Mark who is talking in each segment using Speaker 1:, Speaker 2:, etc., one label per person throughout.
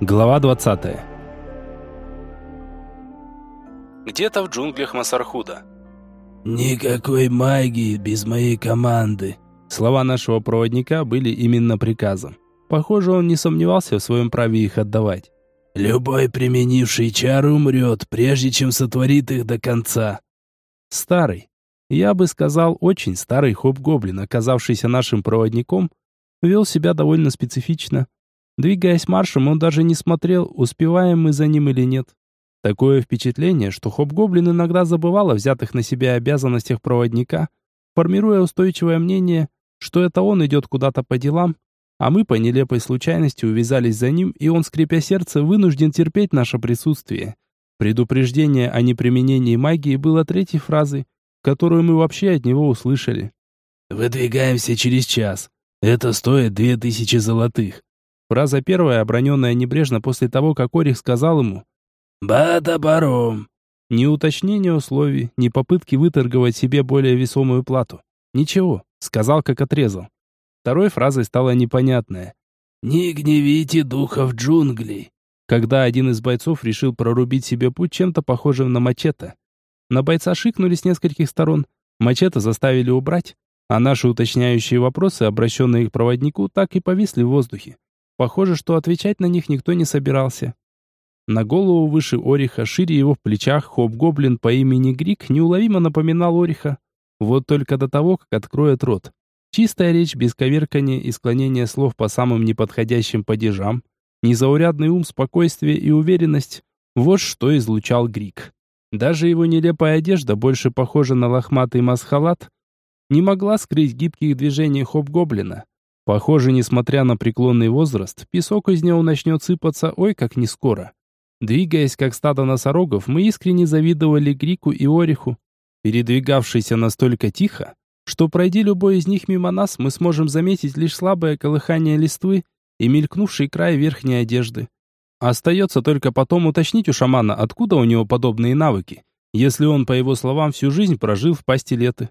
Speaker 1: Глава 20. Где-то в джунглях Масархуда.
Speaker 2: «Никакой магии без моей команды!»
Speaker 1: Слова нашего проводника были именно приказом. Похоже, он не сомневался в своем праве их отдавать.
Speaker 2: «Любой применивший чары умрет, прежде чем сотворит их до конца!»
Speaker 1: Старый, я бы сказал, очень старый хоп-гоблин, оказавшийся нашим проводником, вел себя довольно специфично. Двигаясь маршем, он даже не смотрел, успеваем мы за ним или нет. Такое впечатление, что Хоп-Гоблин иногда забывал о взятых на себя обязанностях проводника, формируя устойчивое мнение, что это он идет куда-то по делам, а мы по нелепой случайности увязались за ним, и он, скрипя сердце, вынужден терпеть наше присутствие. Предупреждение о неприменении магии было третьей фразой, которую мы вообще от него услышали.
Speaker 2: «Выдвигаемся через час. Это стоит две тысячи золотых.
Speaker 1: Фраза первая, оброненная небрежно после того, как Орих сказал ему
Speaker 2: «Бада-баром».
Speaker 1: Ни уточнения условий, ни попытки выторговать себе более весомую плату. Ничего, сказал, как отрезал. Второй фразой стало непонятное.
Speaker 2: «Не гневите духов джунглей»,
Speaker 1: когда один из бойцов решил прорубить себе путь чем-то похожим на мачете. На бойца шикнули с нескольких сторон, мачете заставили убрать, а наши уточняющие вопросы, обращенные к проводнику, так и повисли в воздухе. Похоже, что отвечать на них никто не собирался. На голову выше Ориха, шире его в плечах, хоп-гоблин по имени Грик неуловимо напоминал Ориха. Вот только до того, как откроет рот. Чистая речь без коверкания и склонения слов по самым неподходящим падежам, незаурядный ум, спокойствие и уверенность – вот что излучал Грик. Даже его нелепая одежда, больше похожа на лохматый масхалат, не могла скрыть гибких движений хоп-гоблина. Похоже, несмотря на преклонный возраст, песок из него начнет сыпаться ой как не скоро. Двигаясь как стадо носорогов, мы искренне завидовали Грику и Ориху, передвигавшийся настолько тихо, что пройди любой из них мимо нас, мы сможем заметить лишь слабое колыхание листвы и мелькнувший край верхней одежды. Остается только потом уточнить у шамана, откуда у него подобные навыки, если он, по его словам, всю жизнь прожил в пасти леты.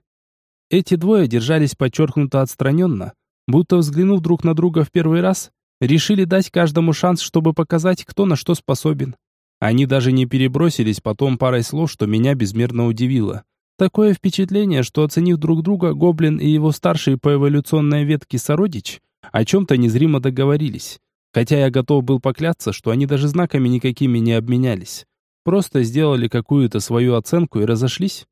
Speaker 1: Эти двое держались подчеркнуто отстраненно, будто взглянув друг на друга в первый раз, решили дать каждому шанс, чтобы показать, кто на что способен. Они даже не перебросились потом парой слов, что меня безмерно удивило. Такое впечатление, что оценив друг друга, Гоблин и его старший по эволюционной ветке сородич о чем-то незримо договорились. Хотя я готов был поклясться, что они даже знаками никакими не обменялись. Просто сделали какую-то свою оценку и разошлись.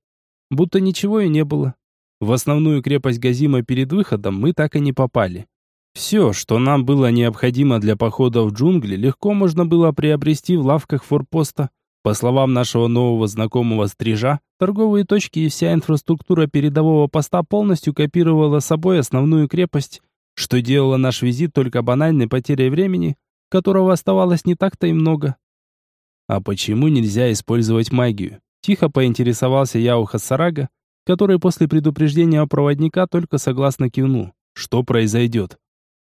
Speaker 1: Будто ничего и не было. В основную крепость Газима перед выходом мы так и не попали. Все, что нам было необходимо для похода в джунгли, легко можно было приобрести в лавках форпоста. По словам нашего нового знакомого стрижа, торговые точки и вся инфраструктура передового поста полностью копировала собой основную крепость, что делало наш визит только банальной потерей времени, которого оставалось не так-то и много. А почему нельзя использовать магию? Тихо поинтересовался я у Хассарага, который после предупреждения проводника только согласно кивнул. Что произойдет?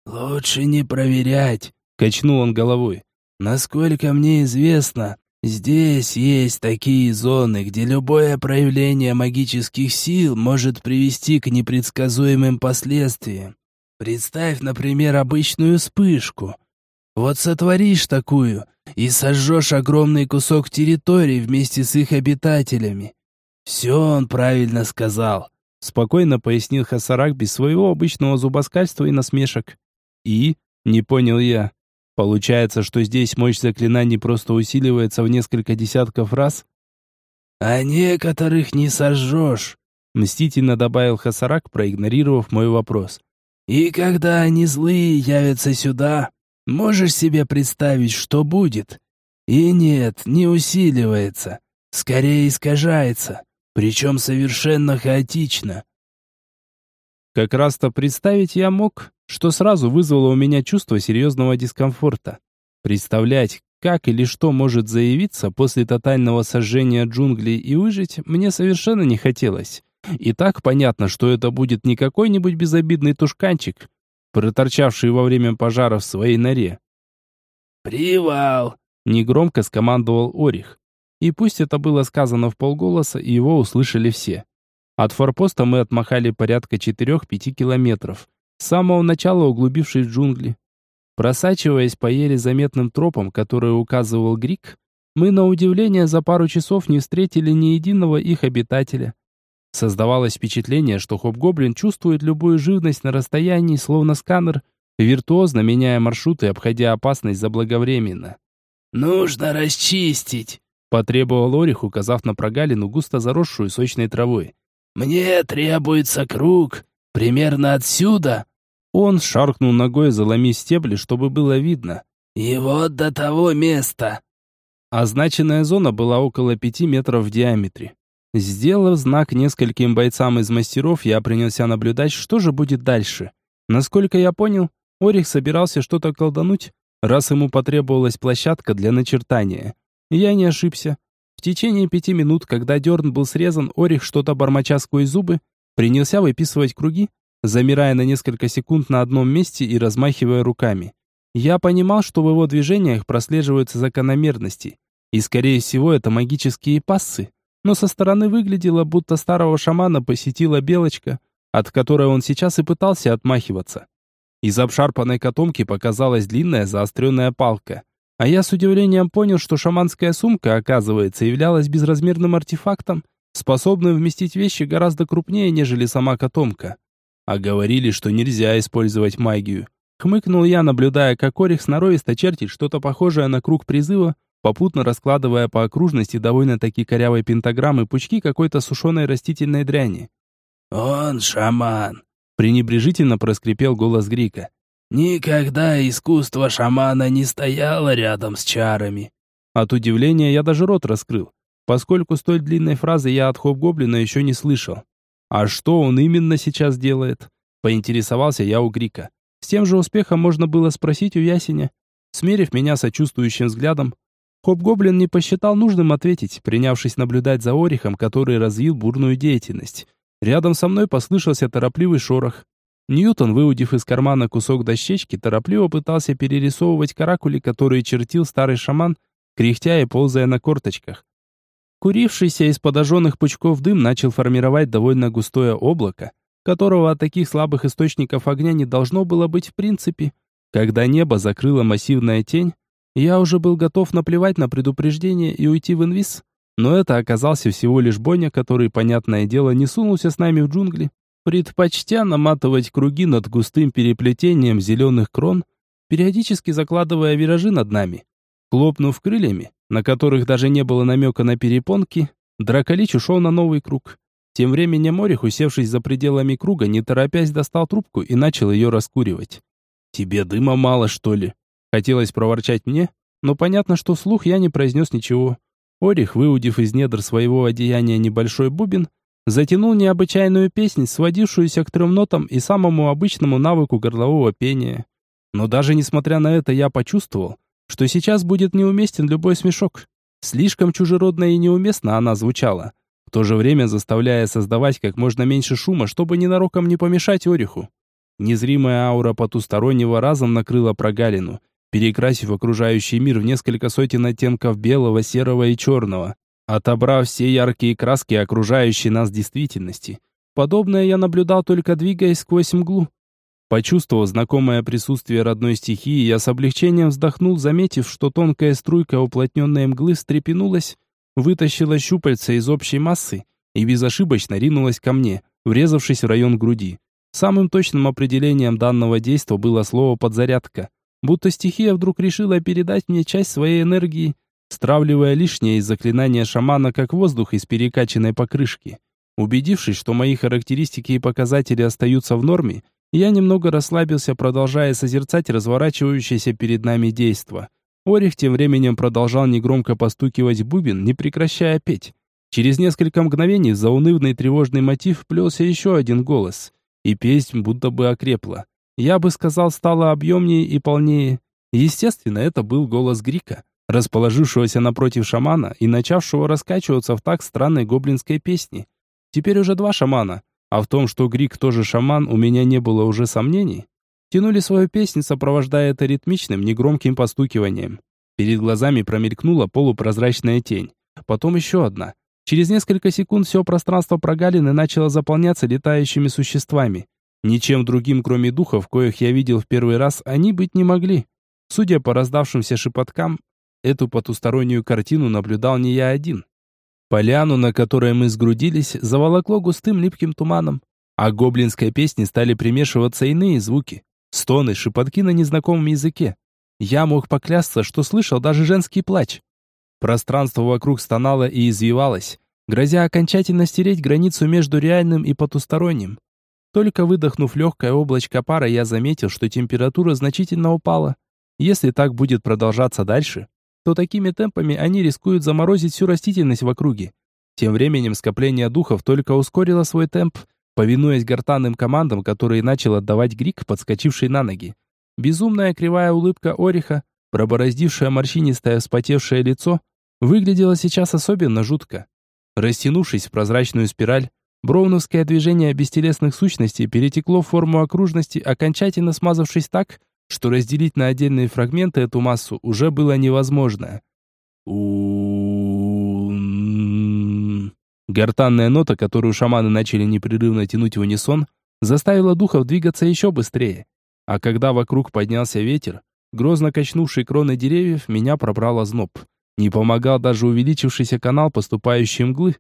Speaker 2: «Лучше не проверять», — качнул он головой. «Насколько мне известно, здесь есть такие зоны, где любое проявление магических сил может привести к непредсказуемым последствиям. Представь, например, обычную вспышку. Вот сотворишь такую и сожжешь огромный кусок территории вместе с их обитателями. «Все он правильно сказал», — спокойно пояснил Хасарак без своего обычного зубоскальства и насмешек. «И?» — не понял я. «Получается, что здесь мощь заклинаний просто усиливается в несколько десятков раз?» «А некоторых не сожжешь», — мстительно добавил Хасарак, проигнорировав мой вопрос. «И когда они злые явятся сюда, можешь себе представить, что будет? И нет, не усиливается, скорее искажается причем совершенно хаотично.
Speaker 1: Как раз-то представить я мог, что сразу вызвало у меня чувство серьезного дискомфорта. Представлять, как или что может заявиться после тотального сожжения джунглей и выжить, мне совершенно не хотелось. И так понятно, что это будет не какой-нибудь безобидный тушканчик, проторчавший во время пожара в своей норе.
Speaker 2: «Привал!»
Speaker 1: — негромко скомандовал Орих. И пусть это было сказано в полголоса, и его услышали все. От форпоста мы отмахали порядка 4-5 километров, с самого начала углубившись в джунгли. Просачиваясь по еле заметным тропам, которые указывал Грик, мы на удивление за пару часов не встретили ни единого их обитателя. Создавалось впечатление, что Хоп-Гоблин чувствует любую живность на расстоянии, словно сканер, виртуозно меняя маршруты, обходя опасность заблаговременно.
Speaker 2: «Нужно расчистить», —
Speaker 1: потребовал Орих, указав на прогалину, густо заросшую сочной травой.
Speaker 2: «Мне требуется круг, примерно отсюда».
Speaker 1: Он шаркнул ногой, заломив стебли, чтобы было видно.
Speaker 2: «И вот до того места».
Speaker 1: Означенная зона была около пяти метров в диаметре. Сделав знак нескольким бойцам из мастеров, я принялся наблюдать, что же будет дальше. Насколько я понял, Орих собирался что-то колдануть, раз ему потребовалась площадка для начертания. Я не ошибся. В течение пяти минут, когда дерн был срезан, Орих, что-то бормоча сквозь зубы, принялся выписывать круги, замирая на несколько секунд на одном месте и размахивая руками. Я понимал, что в его движениях прослеживаются закономерности, и, скорее всего, это магические пассы, но со стороны выглядело, будто старого шамана посетила белочка, от которой он сейчас и пытался отмахиваться. Из обшарпанной котомки показалась длинная заостренная палка. А я с удивлением понял, что шаманская сумка, оказывается, являлась безразмерным артефактом, способным вместить вещи гораздо крупнее, нежели сама котомка. А говорили, что нельзя использовать магию. Хмыкнул я, наблюдая, как Орих сноровисто чертит что-то похожее на круг призыва, попутно раскладывая по окружности довольно-таки корявой пентаграммы пучки какой-то сушеной растительной дряни.
Speaker 2: «Он шаман»,
Speaker 1: пренебрежительно проскрипел голос Грика.
Speaker 2: «Никогда искусство шамана не стояло рядом с чарами».
Speaker 1: От удивления я даже рот раскрыл, поскольку столь длинной фразы я от Хоп-Гоблина еще не слышал. «А что он именно сейчас делает?» Поинтересовался я у Грика. С тем же успехом можно было спросить у Ясеня. Смерив меня сочувствующим взглядом, Хоп-Гоблин не посчитал нужным ответить, принявшись наблюдать за Орихом, который развил бурную деятельность. Рядом со мной послышался торопливый шорох. Ньютон, выудив из кармана кусок дощечки, торопливо пытался перерисовывать каракули, которые чертил старый шаман, кряхтя и ползая на корточках. Курившийся из подожженных пучков дым начал формировать довольно густое облако, которого от таких слабых источников огня не должно было быть в принципе. Когда небо закрыла массивная тень, я уже был готов наплевать на предупреждение и уйти в инвиз, но это оказался всего лишь Боня, который, понятное дело, не сунулся с нами в джунгли, предпочтя наматывать круги над густым переплетением зеленых крон, периодически закладывая виражи над нами. Хлопнув крыльями, на которых даже не было намека на перепонки, Драколич ушел на новый круг. Тем временем Морих, усевшись за пределами круга, не торопясь достал трубку и начал ее раскуривать. «Тебе дыма мало, что ли?» Хотелось проворчать мне, но понятно, что вслух я не произнес ничего. Орих, выудив из недр своего одеяния небольшой бубен, затянул необычайную песнь, сводившуюся к трем нотам и самому обычному навыку горлового пения. Но даже несмотря на это, я почувствовал, что сейчас будет неуместен любой смешок. Слишком чужеродно и неуместно она звучала, в то же время заставляя создавать как можно меньше шума, чтобы ненароком не помешать Ориху. Незримая аура потустороннего разом накрыла прогалину, перекрасив окружающий мир в несколько сотен оттенков белого, серого и черного, отобрав все яркие краски окружающей нас действительности. Подобное я наблюдал только двигаясь сквозь мглу. Почувствовав знакомое присутствие родной стихии, я с облегчением вздохнул, заметив, что тонкая струйка уплотненной мглы встрепенулась, вытащила щупальца из общей массы и безошибочно ринулась ко мне, врезавшись в район груди. Самым точным определением данного действа было слово «подзарядка» будто стихия вдруг решила передать мне часть своей энергии, стравливая лишнее из заклинания шамана как воздух из перекачанной покрышки. Убедившись, что мои характеристики и показатели остаются в норме, я немного расслабился, продолжая созерцать разворачивающееся перед нами действо. Орих тем временем продолжал негромко постукивать бубен, не прекращая петь. Через несколько мгновений за унывный тревожный мотив плелся еще один голос, и песнь будто бы окрепла я бы сказал, стало объемнее и полнее. Естественно, это был голос Грика, расположившегося напротив шамана и начавшего раскачиваться в так странной гоблинской песне. Теперь уже два шамана, а в том, что Грик тоже шаман, у меня не было уже сомнений. Тянули свою песню, сопровождая это ритмичным, негромким постукиванием. Перед глазами промелькнула полупрозрачная тень. Потом еще одна. Через несколько секунд все пространство прогалины начало заполняться летающими существами. Ничем другим, кроме духов, коих я видел в первый раз, они быть не могли. Судя по раздавшимся шепоткам, эту потустороннюю картину наблюдал не я один. Поляну, на которой мы сгрудились, заволокло густым липким туманом, а к гоблинской песне стали примешиваться иные звуки. Стоны, шепотки на незнакомом языке. Я мог поклясться, что слышал даже женский плач. Пространство вокруг стонало и извивалось, грозя окончательно стереть границу между реальным и потусторонним. Только выдохнув легкое облачко пара, я заметил, что температура значительно упала. Если так будет продолжаться дальше, то такими темпами они рискуют заморозить всю растительность в округе. Тем временем скопление духов только ускорило свой темп, повинуясь гортанным командам, которые начал отдавать Грик, подскочивший на ноги. Безумная кривая улыбка Ориха, пробороздившее морщинистое вспотевшее лицо, выглядела сейчас особенно жутко. Растянувшись в прозрачную спираль, броуновское движение бестелесных сущностей перетекло в форму окружности, окончательно смазавшись так, что разделить на отдельные фрагменты эту массу уже было невозможно. Гортанная нота, которую шаманы начали непрерывно тянуть в унисон, заставила духов двигаться еще быстрее. А когда вокруг поднялся ветер, грозно качнувший кроны деревьев, меня пробрал озноб. Не помогал даже увеличившийся канал поступающей мглы.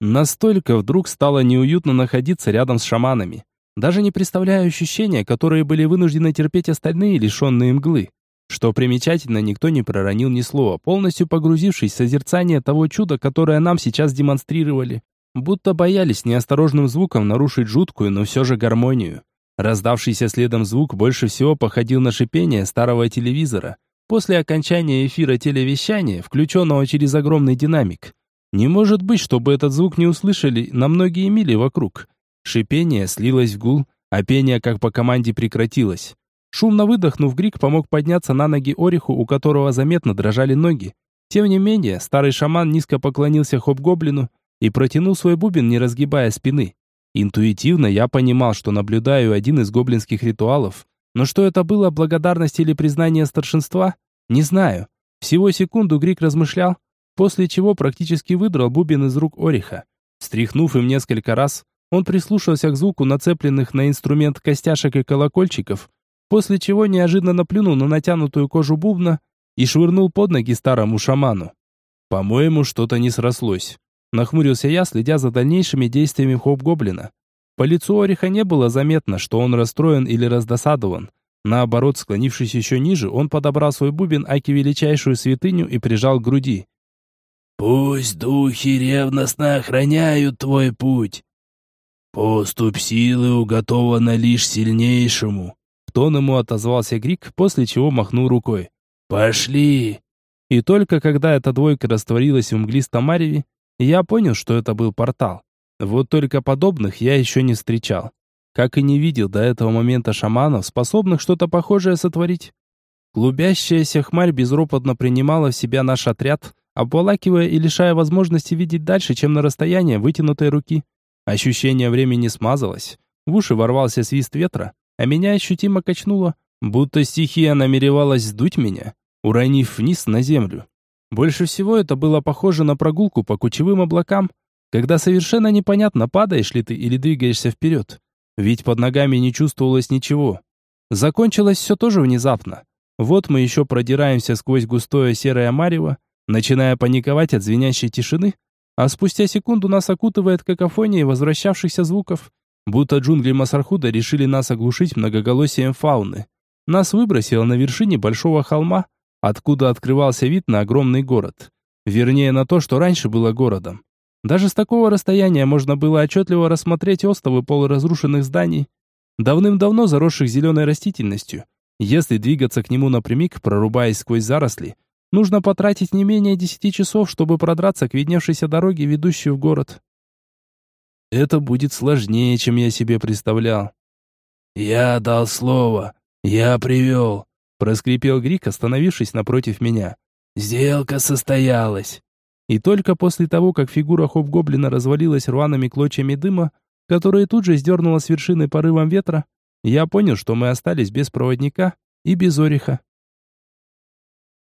Speaker 1: Настолько вдруг стало неуютно находиться рядом с шаманами. Даже не представляю ощущения, которые были вынуждены терпеть остальные, лишенные мглы. Что примечательно, никто не проронил ни слова, полностью погрузившись в созерцание того чуда, которое нам сейчас демонстрировали. Будто боялись неосторожным звуком нарушить жуткую, но все же гармонию. Раздавшийся следом звук больше всего походил на шипение старого телевизора. После окончания эфира телевещания, включенного через огромный динамик. Не может быть, чтобы этот звук не услышали на многие мили вокруг. Шипение слилось в гул, а пение как по команде прекратилось. Шумно выдохнув, Грик помог подняться на ноги Ориху, у которого заметно дрожали ноги. Тем не менее, старый шаман низко поклонился хоп-гоблину и протянул свой бубен, не разгибая спины. Интуитивно я понимал, что наблюдаю один из гоблинских ритуалов, но что это было, благодарность или признание старшинства, не знаю. Всего секунду Грик размышлял, после чего практически выдрал бубен из рук Ориха. Стряхнув им несколько раз, он прислушался к звуку нацепленных на инструмент костяшек и колокольчиков, после чего неожиданно плюнул на натянутую кожу бубна и швырнул под ноги старому шаману. По-моему, что-то не срослось. Нахмурился я, следя за дальнейшими действиями хоп-гоблина. По лицу Ориха не было заметно, что он расстроен или раздосадован. Наоборот, склонившись еще ниже, он подобрал свой бубен Аки величайшую святыню и прижал к груди.
Speaker 2: «Пусть духи ревностно охраняют твой путь, «Поступ силы уготована лишь сильнейшему», — тон ему отозвался Грик, после чего махнул рукой. «Пошли!» И только когда эта двойка растворилась в мглистом мареве, я понял, что это был портал. Вот только подобных я еще не встречал. Как и не видел до этого момента шаманов, способных что-то похожее сотворить. Клубящаяся хмарь безропотно принимала в себя наш отряд, обволакивая и лишая возможности видеть дальше, чем на расстояние вытянутой руки. Ощущение времени смазалось, в уши ворвался свист ветра, а меня ощутимо качнуло, будто стихия намеревалась сдуть меня, уронив вниз на землю. Больше всего это было похоже на прогулку по кучевым облакам, когда совершенно непонятно, падаешь ли ты или двигаешься вперед. Ведь под ногами не чувствовалось ничего. Закончилось все тоже внезапно. Вот мы еще продираемся сквозь густое серое марево, начиная паниковать от звенящей тишины, а спустя секунду нас окутывает какофония возвращавшихся звуков, будто джунгли Масархуда решили нас оглушить многоголосием фауны. Нас выбросило на вершине большого холма, откуда открывался вид на огромный город. Вернее, на то, что раньше было городом. Даже с такого расстояния можно было отчетливо рассмотреть остовы полуразрушенных зданий, давным-давно заросших зеленой растительностью. Если двигаться к нему напрямик, прорубаясь сквозь заросли, Нужно потратить не менее десяти часов, чтобы продраться к видневшейся дороге, ведущей в город. Это будет сложнее, чем я себе представлял. «Я дал слово. Я привел», — проскрипел Грик, остановившись напротив меня. «Сделка состоялась». И только после того, как фигура хоп-гоблина развалилась рваными клочьями дыма, которые тут же сдернула с вершины порывом ветра, я понял, что мы остались без проводника и без ореха.